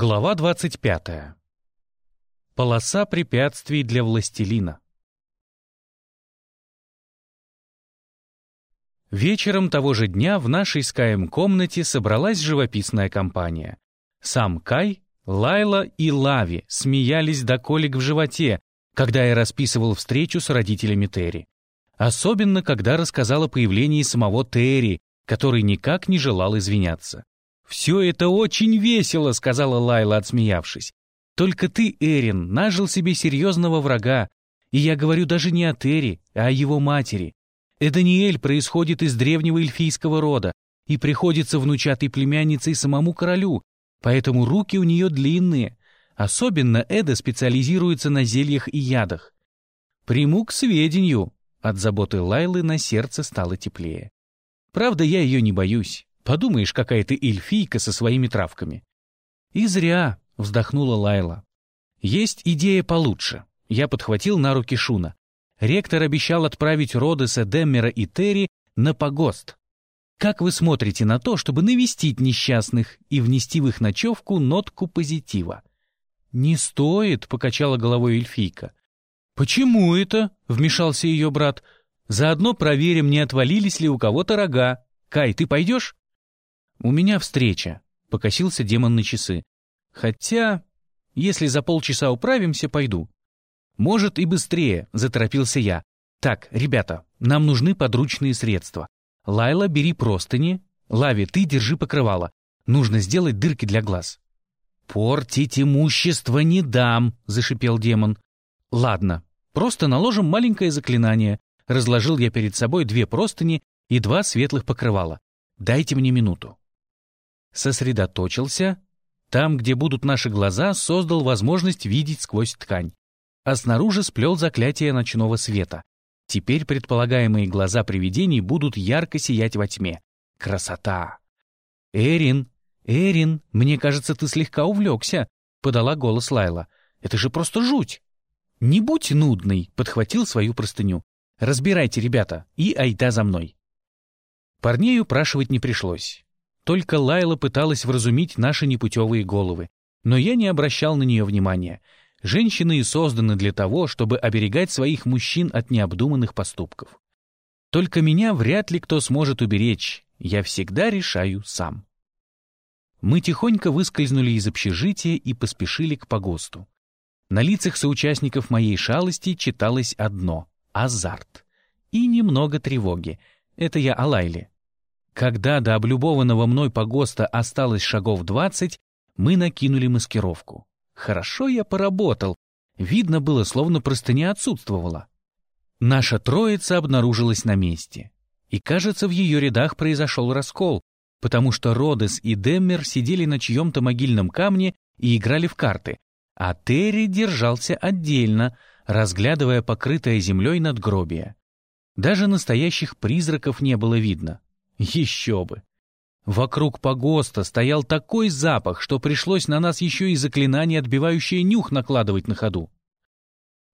Глава 25. Полоса препятствий для властелина. Вечером того же дня в нашей с Каем комнате собралась живописная компания. Сам Кай, Лайла и Лави смеялись до колик в животе, когда я расписывал встречу с родителями Терри. Особенно, когда рассказал о появлении самого Терри, который никак не желал извиняться. «Все это очень весело», — сказала Лайла, отсмеявшись. «Только ты, Эрин, нажил себе серьезного врага. И я говорю даже не о Терри, а о его матери. Эданиэль происходит из древнего эльфийского рода и приходится внучатой племянницей самому королю, поэтому руки у нее длинные. Особенно Эда специализируется на зельях и ядах. Приму к сведению». От заботы Лайлы на сердце стало теплее. Правда, я ее не боюсь. Подумаешь, какая ты эльфийка со своими травками. И зря, вздохнула Лайла. Есть идея получше. Я подхватил на руки Шуна. Ректор обещал отправить Родеса, Деммера и Терри на погост. Как вы смотрите на то, чтобы навестить несчастных и внести в их ночевку нотку позитива? «Не стоит», — покачала головой эльфийка. «Почему это?» — вмешался ее брат. «Заодно проверим, не отвалились ли у кого-то рога. Кай, ты пойдешь?» «У меня встреча», — покосился демон на часы. «Хотя, если за полчаса управимся, пойду». «Может, и быстрее», — заторопился я. «Так, ребята, нам нужны подручные средства. Лайла, бери простыни. Лави, ты держи покрывало. Нужно сделать дырки для глаз». «Портить имущество не дам», — зашипел демон. «Ладно, просто наложим маленькое заклинание». Разложил я перед собой две простыни и два светлых покрывала. «Дайте мне минуту» сосредоточился, там, где будут наши глаза, создал возможность видеть сквозь ткань, а снаружи сплел заклятие ночного света. Теперь предполагаемые глаза привидений будут ярко сиять во тьме. Красота! «Эрин, Эрин, мне кажется, ты слегка увлекся», — подала голос Лайла. «Это же просто жуть!» «Не будь нудный», — подхватил свою простыню. «Разбирайте, ребята, и айда за мной». Парней упрашивать не пришлось. Только Лайла пыталась вразумить наши непутевые головы, но я не обращал на нее внимания. Женщины и созданы для того, чтобы оберегать своих мужчин от необдуманных поступков. Только меня вряд ли кто сможет уберечь, я всегда решаю сам. Мы тихонько выскользнули из общежития и поспешили к погосту. На лицах соучастников моей шалости читалось одно — азарт. И немного тревоги. Это я о Лайле. Когда до облюбованного мной погоста осталось шагов двадцать, мы накинули маскировку. Хорошо я поработал. Видно было, словно простыня отсутствовала. Наша троица обнаружилась на месте. И, кажется, в ее рядах произошел раскол, потому что Родес и Деммер сидели на чьем-то могильном камне и играли в карты, а Терри держался отдельно, разглядывая покрытое землей надгробие. Даже настоящих призраков не было видно. Еще бы! Вокруг погоста стоял такой запах, что пришлось на нас еще и заклинание, отбивающее нюх, накладывать на ходу.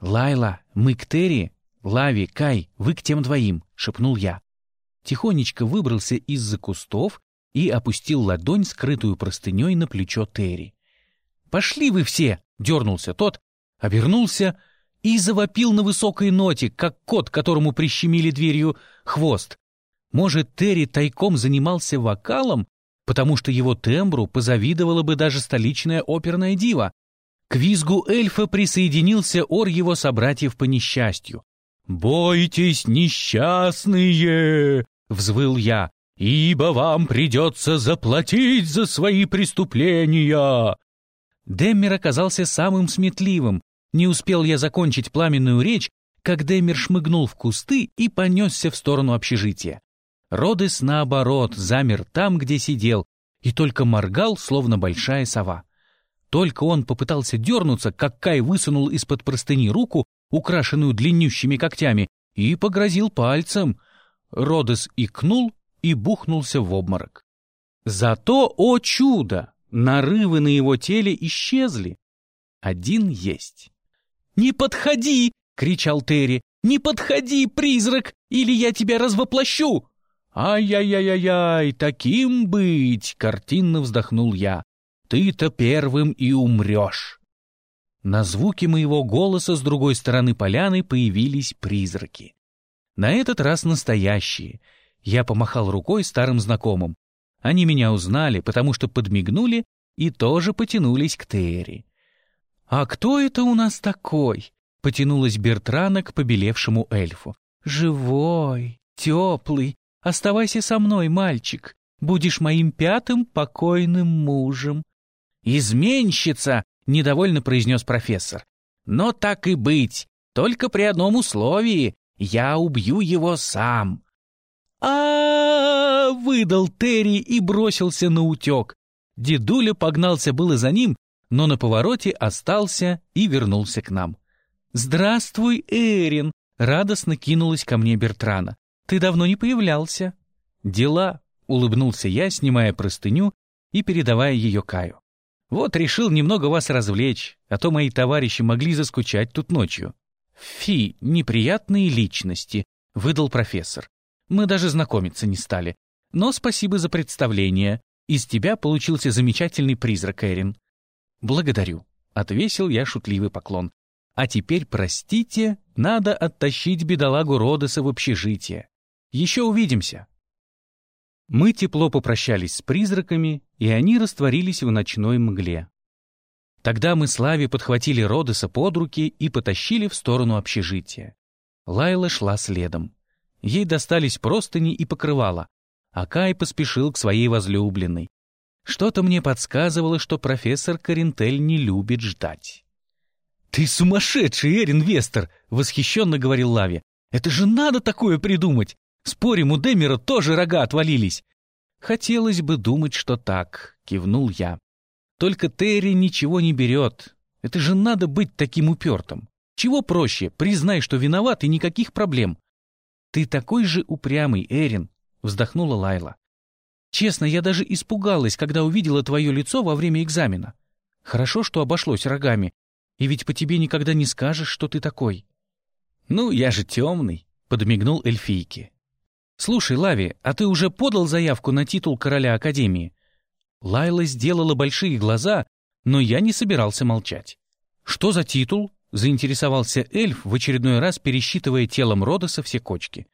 «Лайла, мы к Терри, Лави, Кай, вы к тем двоим», — шепнул я. Тихонечко выбрался из-за кустов и опустил ладонь, скрытую простыней, на плечо Терри. «Пошли вы все!» — дернулся тот, обернулся и завопил на высокой ноте, как кот, которому прищемили дверью хвост. Может, Терри тайком занимался вокалом, потому что его тембру позавидовала бы даже столичная оперная дива. К визгу эльфа присоединился ор его собратьев по несчастью. «Бойтесь, несчастные!» — взвыл я. «Ибо вам придется заплатить за свои преступления!» Деммер оказался самым сметливым. Не успел я закончить пламенную речь, как Деммер шмыгнул в кусты и понесся в сторону общежития. Родес, наоборот, замер там, где сидел, и только моргал, словно большая сова. Только он попытался дернуться, как Кай высунул из-под простыни руку, украшенную длиннющими когтями, и погрозил пальцем. Родес икнул и бухнулся в обморок. Зато, о чудо, нарывы на его теле исчезли. Один есть. «Не подходи!» — кричал Терри. «Не подходи, призрак, или я тебя развоплощу!» «Ай-яй-яй-яй, таким быть!» — картинно вздохнул я. ты-то первым и умрешь. На звуки моего голоса с другой стороны поляны появились призраки. На этот раз настоящие. Я помахал рукой старым знакомым. Они меня узнали, потому что подмигнули и тоже потянулись к Терри. «А кто это у нас такой?» — потянулась Бертрана к побелевшему эльфу. «Живой, теплый. Оставайся со мной, мальчик. Будешь моим пятым покойным мужем». «Изменщица!» — недовольно произнес профессор. «Но так и быть, только при одном условии. Я убью его сам». А, -а, -а, выдал Терри и бросился на утек. Дедуля погнался было за ним, но на повороте остался и вернулся к нам. «Здравствуй, Эрин!» — радостно кинулась ко мне Бертрана. «Ты давно не появлялся». «Дела», — улыбнулся я, снимая простыню и передавая ее Каю. «Вот решил немного вас развлечь, а то мои товарищи могли заскучать тут ночью». «Фи, неприятные личности», — выдал профессор. «Мы даже знакомиться не стали. Но спасибо за представление. Из тебя получился замечательный призрак, Эрин. «Благодарю», — отвесил я шутливый поклон. «А теперь, простите, надо оттащить бедолагу Родоса в общежитие. Еще увидимся». Мы тепло попрощались с призраками, и они растворились в ночной мгле. Тогда мы с Лави подхватили Родоса под руки и потащили в сторону общежития. Лайла шла следом. Ей достались простыни и покрывала, а Кай поспешил к своей возлюбленной. Что-то мне подсказывало, что профессор Карентель не любит ждать. «Ты сумасшедший, Эрин Вестер!» — восхищенно говорил Лави. «Это же надо такое придумать! Спорим, у Демера тоже рога отвалились!» «Хотелось бы думать, что так», — кивнул я. «Только Терри ничего не берет. Это же надо быть таким упертым. Чего проще, признай, что виноват, и никаких проблем». «Ты такой же упрямый, Эрин», — вздохнула Лайла. Честно, я даже испугалась, когда увидела твое лицо во время экзамена. Хорошо, что обошлось рогами. И ведь по тебе никогда не скажешь, что ты такой. Ну, я же темный, подмигнул эльфийке. Слушай, Лави, а ты уже подал заявку на титул короля Академии? Лайла сделала большие глаза, но я не собирался молчать. Что за титул? Заинтересовался эльф, в очередной раз пересчитывая телом Родоса все кочки.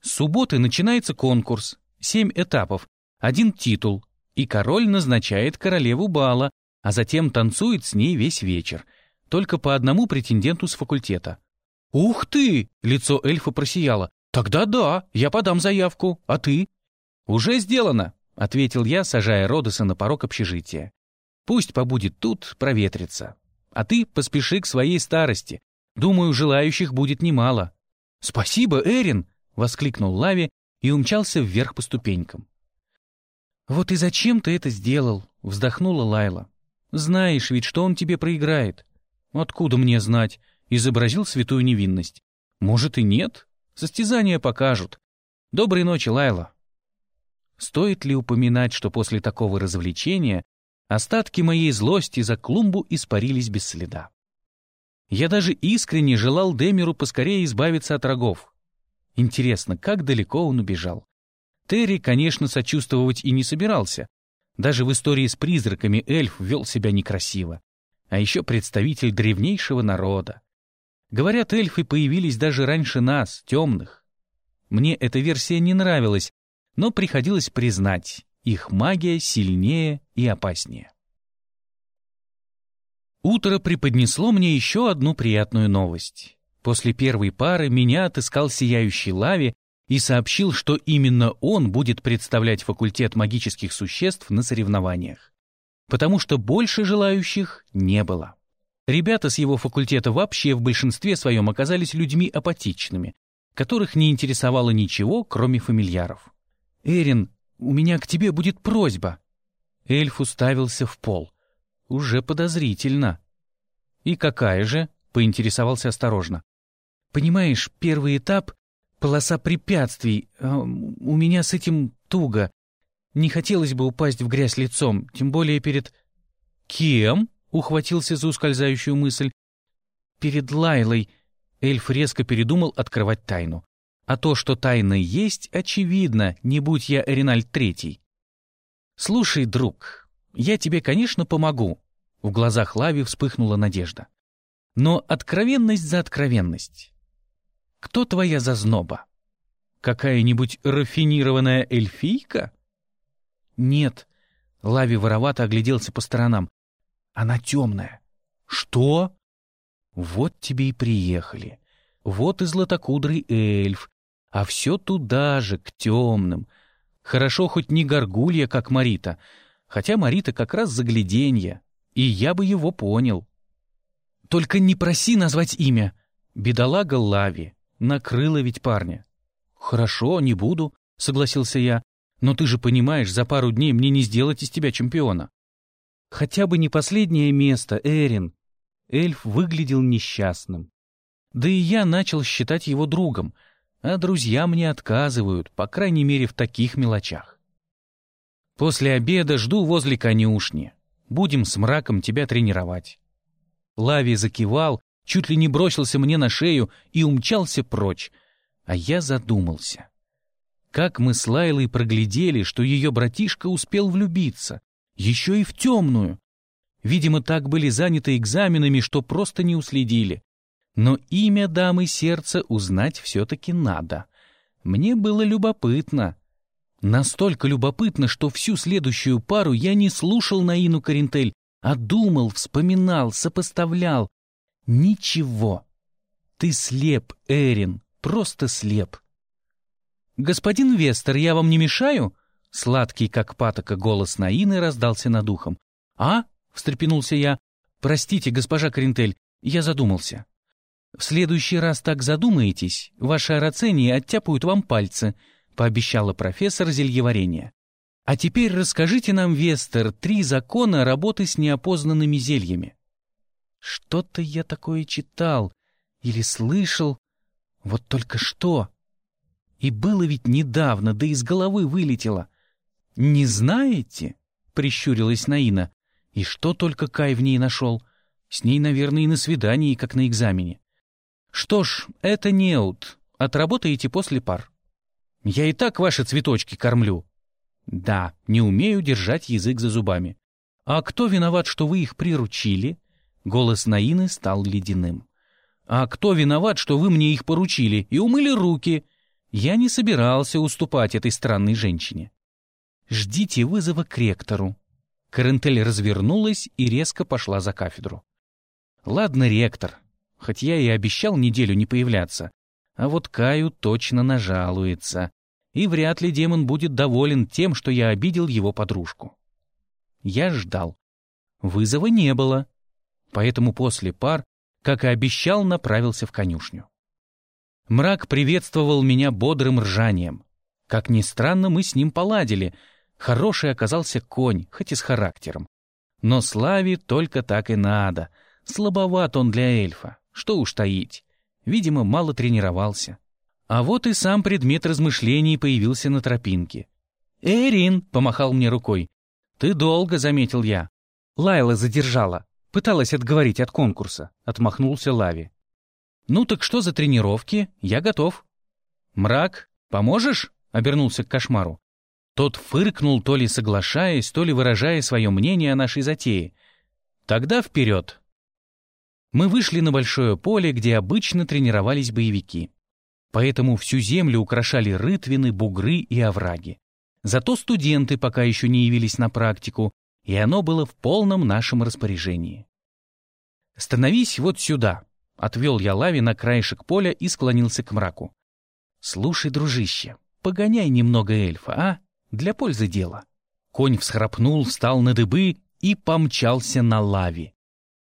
С субботы начинается конкурс. Семь этапов, один титул, и король назначает королеву бала, а затем танцует с ней весь вечер, только по одному претенденту с факультета. «Ух ты!» — лицо эльфа просияло. «Тогда да, я подам заявку, а ты?» «Уже сделано», — ответил я, сажая Родоса на порог общежития. «Пусть побудет тут, проветрится. А ты поспеши к своей старости. Думаю, желающих будет немало». «Спасибо, Эрин!» — воскликнул Лави и умчался вверх по ступенькам. «Вот и зачем ты это сделал?» — вздохнула Лайла. «Знаешь ведь, что он тебе проиграет». «Откуда мне знать?» — изобразил святую невинность. «Может и нет. Состязания покажут. Доброй ночи, Лайла». Стоит ли упоминать, что после такого развлечения остатки моей злости за клумбу испарились без следа? Я даже искренне желал Демеру поскорее избавиться от рогов. Интересно, как далеко он убежал? Терри, конечно, сочувствовать и не собирался. Даже в истории с призраками эльф вел себя некрасиво. А еще представитель древнейшего народа. Говорят, эльфы появились даже раньше нас, темных. Мне эта версия не нравилась, но приходилось признать, их магия сильнее и опаснее. Утро преподнесло мне еще одну приятную новость. После первой пары меня отыскал сияющий лави и сообщил, что именно он будет представлять факультет магических существ на соревнованиях. Потому что больше желающих не было. Ребята с его факультета вообще в большинстве своем оказались людьми апатичными, которых не интересовало ничего, кроме фамильяров. «Эрин, у меня к тебе будет просьба». Эльф уставился в пол. «Уже подозрительно». «И какая же?» — поинтересовался осторожно. «Понимаешь, первый этап полоса препятствий. А, у меня с этим туго. Не хотелось бы упасть в грязь лицом, тем более перед... Кем? Ухватился за ускользающую мысль. Перед Лайлой. Эльф резко передумал открывать тайну. А то, что тайна есть, очевидно, не будь я Эриналь Третий. Слушай, друг, Я тебе, конечно, помогу». В глазах Лави вспыхнула надежда. «Но откровенность за откровенность. Кто твоя зазноба? Какая-нибудь рафинированная эльфийка?» «Нет». Лави воровато огляделся по сторонам. «Она темная». «Что?» «Вот тебе и приехали. Вот и златокудрый эльф. А все туда же, к темным. Хорошо хоть не горгулья, как Марита. Хотя Марита как раз загляденье. И я бы его понял. Только не проси назвать имя. Бедолага Лави. Накрыла ведь парня. Хорошо, не буду, согласился я. Но ты же понимаешь, за пару дней мне не сделать из тебя чемпиона. Хотя бы не последнее место, Эрин. Эльф выглядел несчастным. Да и я начал считать его другом, а друзья мне отказывают, по крайней мере, в таких мелочах. После обеда жду возле конюшни. Будем с мраком тебя тренировать. Лави закивал, чуть ли не бросился мне на шею и умчался прочь, а я задумался. Как мы с Лайлой проглядели, что ее братишка успел влюбиться, еще и в темную. Видимо, так были заняты экзаменами, что просто не уследили. Но имя дамы сердца узнать все-таки надо. Мне было любопытно. Настолько любопытно, что всю следующую пару я не слушал Наину Карентель, а думал, вспоминал, сопоставлял. Ничего. Ты слеп, Эрин, просто слеп. «Господин Вестер, я вам не мешаю?» Сладкий, как патока, голос Наины раздался над ухом. «А?» — встрепенулся я. «Простите, госпожа Карентель, я задумался». «В следующий раз так задумаетесь, ваши арацении оттяпают вам пальцы», пообещала профессор зельеварения. «А теперь расскажите нам, Вестер, три закона работы с неопознанными зельями». Что-то я такое читал или слышал, вот только что. И было ведь недавно, да из головы вылетело. «Не знаете?» — прищурилась Наина. «И что только Кай в ней нашел? С ней, наверное, и на свидании, как на экзамене. Что ж, это неуд. Отработаете после пар. Я и так ваши цветочки кормлю. Да, не умею держать язык за зубами. А кто виноват, что вы их приручили? Голос Наины стал ледяным. А кто виноват, что вы мне их поручили и умыли руки? Я не собирался уступать этой странной женщине. Ждите вызова к ректору. Карентель развернулась и резко пошла за кафедру. Ладно, ректор, хоть я и обещал неделю не появляться. А вот Каю точно нажалуется, и вряд ли демон будет доволен тем, что я обидел его подружку. Я ждал. Вызова не было, поэтому после пар, как и обещал, направился в конюшню. Мрак приветствовал меня бодрым ржанием. Как ни странно, мы с ним поладили. Хороший оказался конь, хоть и с характером. Но Славе только так и надо. Слабоват он для эльфа. Что уж таить. Видимо, мало тренировался. А вот и сам предмет размышлений появился на тропинке. «Эрин!» — помахал мне рукой. «Ты долго», — заметил я. Лайла задержала. Пыталась отговорить от конкурса. Отмахнулся Лави. «Ну так что за тренировки? Я готов». «Мрак, поможешь?» — обернулся к кошмару. Тот фыркнул, то ли соглашаясь, то ли выражая свое мнение о нашей затее. «Тогда вперед!» Мы вышли на большое поле, где обычно тренировались боевики. Поэтому всю землю украшали рытвины, бугры и овраги. Зато студенты пока еще не явились на практику, и оно было в полном нашем распоряжении. «Становись вот сюда», — отвел я Лави на краешек поля и склонился к мраку. «Слушай, дружище, погоняй немного эльфа, а? Для пользы дела». Конь всхрапнул, встал на дыбы и помчался на лаве.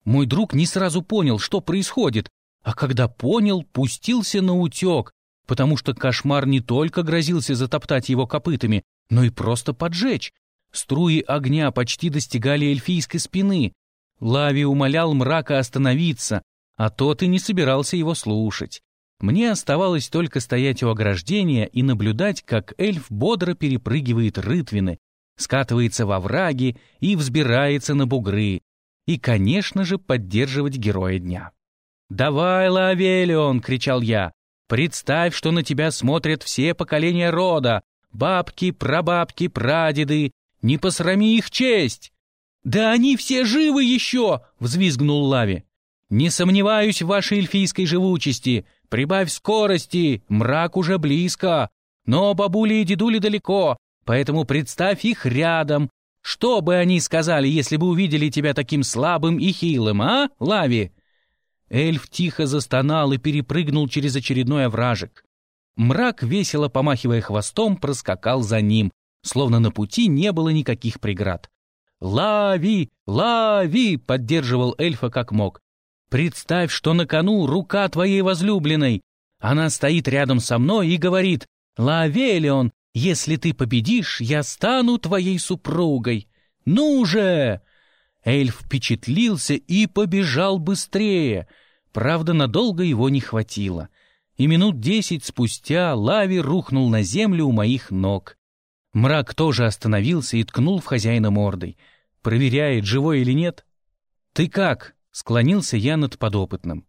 Мой друг не сразу понял, что происходит, а когда понял, пустился на утек, потому что кошмар не только грозился затоптать его копытами, но и просто поджечь. Струи огня почти достигали эльфийской спины. Лави умолял мрака остановиться, а тот и не собирался его слушать. Мне оставалось только стоять у ограждения и наблюдать, как эльф бодро перепрыгивает рытвины, скатывается во враги и взбирается на бугры, и, конечно же, поддерживать героя дня. «Давай, Лавелион!» — кричал я. «Представь, что на тебя смотрят все поколения рода, бабки, прабабки, прадеды. Не посрами их честь!» «Да они все живы еще!» — взвизгнул Лави. «Не сомневаюсь в вашей эльфийской живучести. Прибавь скорости, мрак уже близко. Но бабули и дедули далеко, поэтому представь их рядом. Что бы они сказали, если бы увидели тебя таким слабым и хилым, а, Лави?» Эльф тихо застонал и перепрыгнул через очередной овражек. Мрак, весело помахивая хвостом, проскакал за ним, словно на пути не было никаких преград. «Лави! Лави!» — поддерживал эльфа как мог. «Представь, что на кону рука твоей возлюбленной. Она стоит рядом со мной и говорит, «Лавелион, если ты победишь, я стану твоей супругой. Ну же!» Эльф впечатлился и побежал быстрее. Правда, надолго его не хватило. И минут десять спустя Лави рухнул на землю у моих ног. Мрак тоже остановился и ткнул в хозяина мордой. Проверяет, живой или нет. «Ты как?» — склонился я над подопытным.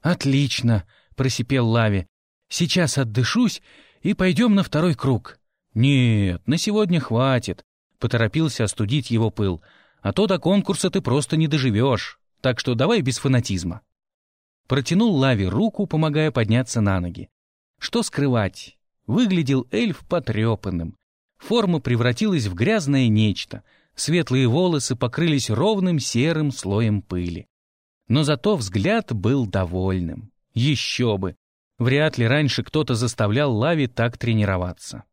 «Отлично!» — просипел Лави. «Сейчас отдышусь и пойдем на второй круг». «Нет, на сегодня хватит», — поторопился остудить его пыл. «А то до конкурса ты просто не доживешь, так что давай без фанатизма». Протянул Лави руку, помогая подняться на ноги. Что скрывать? Выглядел эльф потрепанным. Форма превратилась в грязное нечто. Светлые волосы покрылись ровным серым слоем пыли. Но зато взгляд был довольным. Еще бы! Вряд ли раньше кто-то заставлял Лави так тренироваться.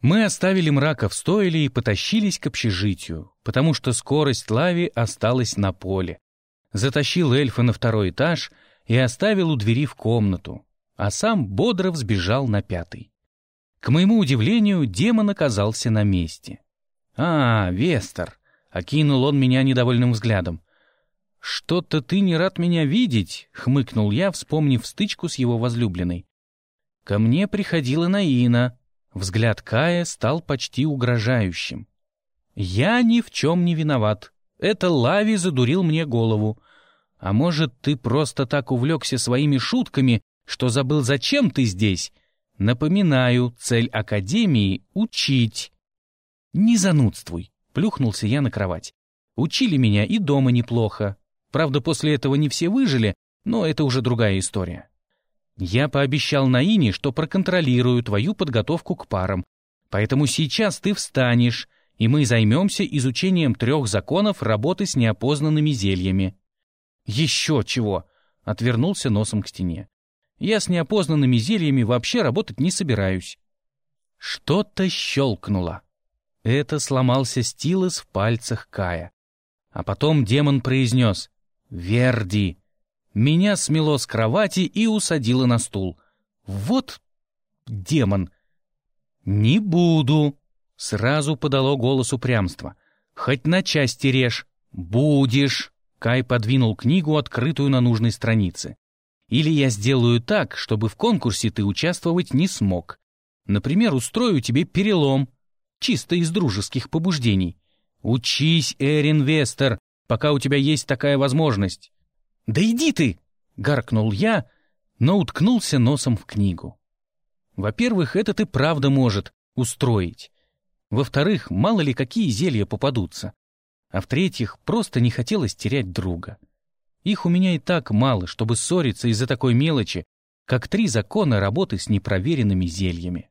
Мы оставили мрака в стойле и потащились к общежитию, потому что скорость Лави осталась на поле. Затащил эльфа на второй этаж и оставил у двери в комнату, а сам бодро взбежал на пятый. К моему удивлению, демон оказался на месте. «А, Вестер!» — окинул он меня недовольным взглядом. «Что-то ты не рад меня видеть», — хмыкнул я, вспомнив стычку с его возлюбленной. Ко мне приходила Наина. Взгляд Кая стал почти угрожающим. «Я ни в чем не виноват. Это Лави задурил мне голову. А может, ты просто так увлекся своими шутками, что забыл, зачем ты здесь? Напоминаю, цель Академии — учить». «Не занудствуй», — плюхнулся я на кровать. «Учили меня и дома неплохо. Правда, после этого не все выжили, но это уже другая история. Я пообещал Наине, что проконтролирую твою подготовку к парам, поэтому сейчас ты встанешь, и мы займемся изучением трех законов работы с неопознанными зельями». «Еще чего!» — отвернулся носом к стене. «Я с неопознанными зельями вообще работать не собираюсь». Что-то щелкнуло. Это сломался стилус в пальцах Кая. А потом демон произнес «Верди». Меня смело с кровати и усадило на стул. Вот демон. «Не буду», — сразу подало голос упрямства. «Хоть на части режь. Будешь». Кай подвинул книгу, открытую на нужной странице. «Или я сделаю так, чтобы в конкурсе ты участвовать не смог. Например, устрою тебе перелом, чисто из дружеских побуждений. Учись, Эрин Вестер, пока у тебя есть такая возможность». «Да иди ты!» — гаркнул я, но уткнулся носом в книгу. Во-первых, это ты правда может устроить. Во-вторых, мало ли какие зелья попадутся а в-третьих, просто не хотелось терять друга. Их у меня и так мало, чтобы ссориться из-за такой мелочи, как три закона работы с непроверенными зельями.